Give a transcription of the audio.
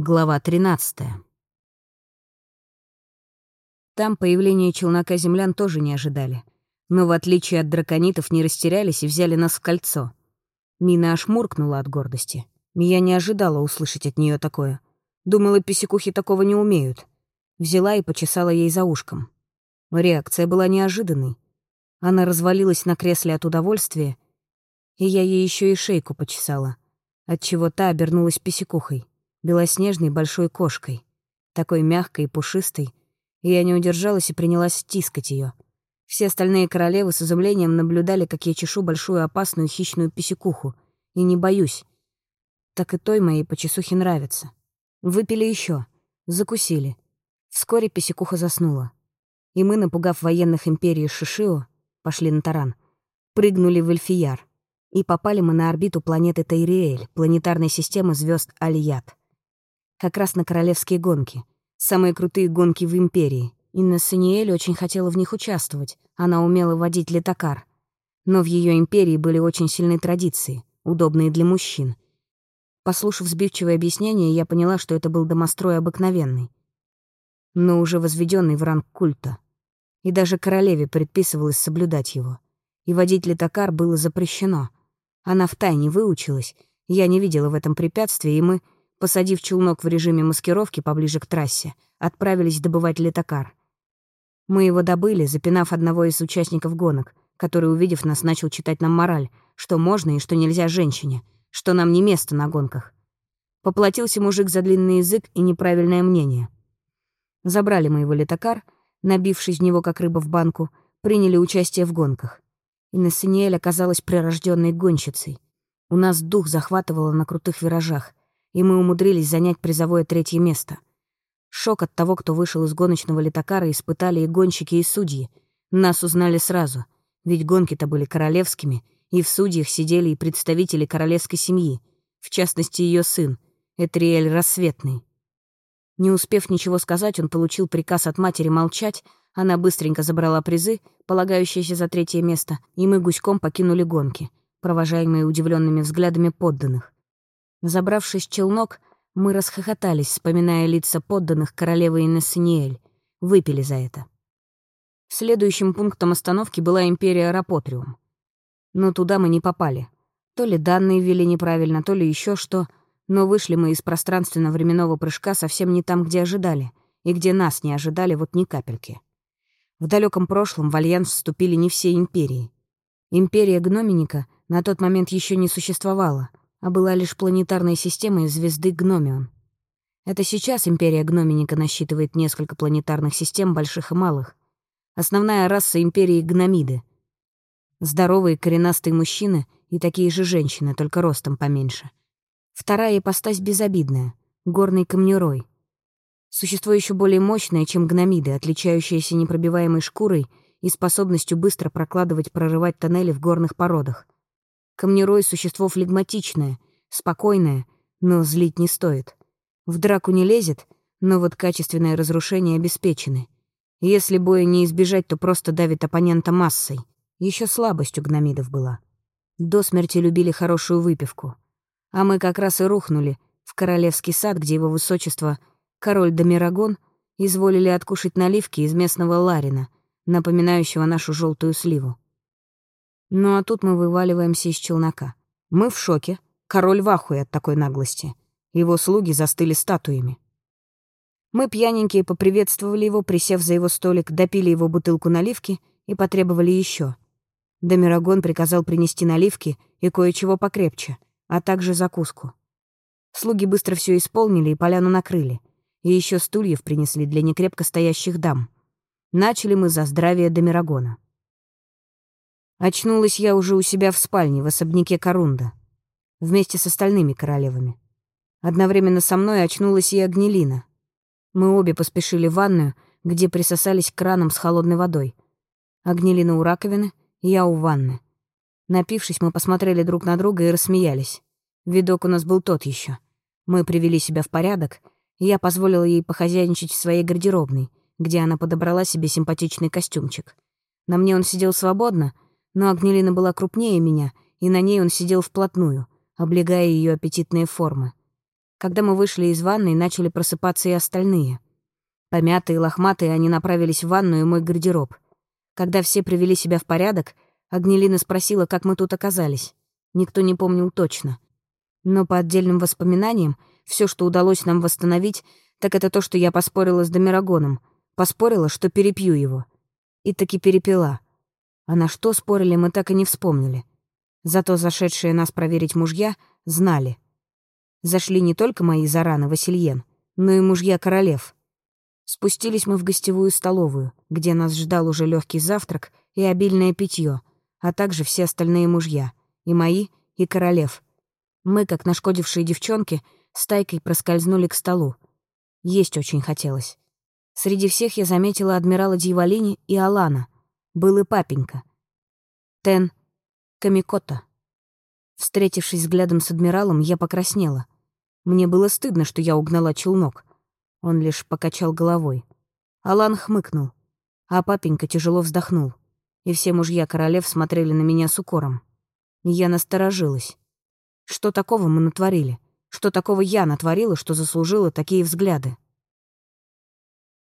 Глава 13. Там появление челнока землян тоже не ожидали. Но в отличие от драконитов не растерялись и взяли нас в кольцо. Мина аж муркнула от гордости. Я не ожидала услышать от нее такое. Думала, писекухи такого не умеют. Взяла и почесала ей за ушком. Реакция была неожиданной. Она развалилась на кресле от удовольствия, и я ей еще и шейку почесала, отчего та обернулась писекухой белоснежной большой кошкой, такой мягкой и пушистой, и я не удержалась и принялась стискать ее. Все остальные королевы с изумлением наблюдали, как я чешу большую опасную хищную писекуху, и не боюсь. Так и той моей почесухе нравится. Выпили еще, закусили. Вскоре писекуха заснула. И мы, напугав военных империи Шишио, пошли на таран, прыгнули в Эльфияр. И попали мы на орбиту планеты Тайриэль, планетарной системы звезд Альят как раз на королевские гонки. Самые крутые гонки в Империи. Инна Саниэль очень хотела в них участвовать. Она умела водить летокар. Но в ее империи были очень сильные традиции, удобные для мужчин. Послушав сбивчивое объяснение, я поняла, что это был домострой обыкновенный, но уже возведенный в ранг культа. И даже королеве предписывалось соблюдать его. И водить летокар было запрещено. Она втайне выучилась, я не видела в этом препятствия, и мы посадив челнок в режиме маскировки поближе к трассе, отправились добывать летокар. Мы его добыли, запинав одного из участников гонок, который, увидев нас, начал читать нам мораль, что можно и что нельзя женщине, что нам не место на гонках. Поплатился мужик за длинный язык и неправильное мнение. Забрали мы его летокар, набившись в него, как рыба в банку, приняли участие в гонках. И Нассаниэль оказалась прирожденной гонщицей. У нас дух захватывало на крутых виражах, и мы умудрились занять призовое третье место. Шок от того, кто вышел из гоночного летокара, испытали и гонщики, и судьи. Нас узнали сразу, ведь гонки-то были королевскими, и в судьях сидели и представители королевской семьи, в частности, ее сын, Этриэль Рассветный. Не успев ничего сказать, он получил приказ от матери молчать, она быстренько забрала призы, полагающиеся за третье место, и мы гуськом покинули гонки, провожаемые удивленными взглядами подданных. Забравшись в челнок, мы расхохотались, вспоминая лица подданных королевы Инессаниэль. Выпили за это. Следующим пунктом остановки была империя Рапотриум. Но туда мы не попали. То ли данные ввели неправильно, то ли еще что, но вышли мы из пространственно-временного прыжка совсем не там, где ожидали, и где нас не ожидали вот ни капельки. В далеком прошлом в Альянс вступили не все империи. Империя Гноминика на тот момент еще не существовала, а была лишь планетарной системой звезды Гномион. Это сейчас империя Гноминика насчитывает несколько планетарных систем, больших и малых. Основная раса империи — гномиды. Здоровые коренастые мужчины и такие же женщины, только ростом поменьше. Вторая ипостась безобидная — горный камнерой. Существо еще более мощное, чем гномиды, отличающееся непробиваемой шкурой и способностью быстро прокладывать, прорывать тоннели в горных породах — Камнерой — существо флегматичное, спокойное, но злить не стоит. В драку не лезет, но вот качественное разрушение обеспечены. Если боя не избежать, то просто давит оппонента массой. Еще слабость у гномидов была. До смерти любили хорошую выпивку. А мы как раз и рухнули в королевский сад, где его высочество, король Домирагон, изволили откушать наливки из местного ларина, напоминающего нашу желтую сливу. Ну а тут мы вываливаемся из челнока. Мы в шоке. Король в ахуе от такой наглости. Его слуги застыли статуями. Мы пьяненькие поприветствовали его, присев за его столик, допили его бутылку наливки и потребовали еще. Домирагон приказал принести наливки и кое-чего покрепче, а также закуску. Слуги быстро все исполнили и поляну накрыли. И еще стульев принесли для некрепко стоящих дам. Начали мы за здравие Домирагона. Очнулась я уже у себя в спальне, в особняке Корунда, вместе с остальными королевами. Одновременно со мной очнулась и Агнелина. Мы обе поспешили в ванную, где присосались к кранам с холодной водой. Агнелина у раковины, я у ванны. Напившись, мы посмотрели друг на друга и рассмеялись. Видок у нас был тот еще. Мы привели себя в порядок, и я позволила ей похозяйничать в своей гардеробной, где она подобрала себе симпатичный костюмчик. На мне он сидел свободно — но Агнелина была крупнее меня, и на ней он сидел вплотную, облегая ее аппетитные формы. Когда мы вышли из ванной, начали просыпаться и остальные. Помятые и лохматые, они направились в ванную и мой гардероб. Когда все привели себя в порядок, Агнелина спросила, как мы тут оказались. Никто не помнил точно. Но по отдельным воспоминаниям, все, что удалось нам восстановить, так это то, что я поспорила с Домирагоном. Поспорила, что перепью его. И таки перепила. А на что спорили, мы так и не вспомнили. Зато зашедшие нас проверить мужья знали. Зашли не только мои Зараны Васильен, но и мужья королев. Спустились мы в гостевую столовую, где нас ждал уже легкий завтрак и обильное питье, а также все остальные мужья, и мои, и королев. Мы, как нашкодившие девчонки, стайкой проскользнули к столу. Есть очень хотелось. Среди всех я заметила адмирала Дьяволини и Алана. Был и папенька. Тен Камикота. Встретившись взглядом с адмиралом, я покраснела. Мне было стыдно, что я угнала челнок. Он лишь покачал головой. Алан хмыкнул, а папенька тяжело вздохнул. И все мужья королев смотрели на меня с укором. Я насторожилась. Что такого мы натворили? Что такого я натворила, что заслужила такие взгляды?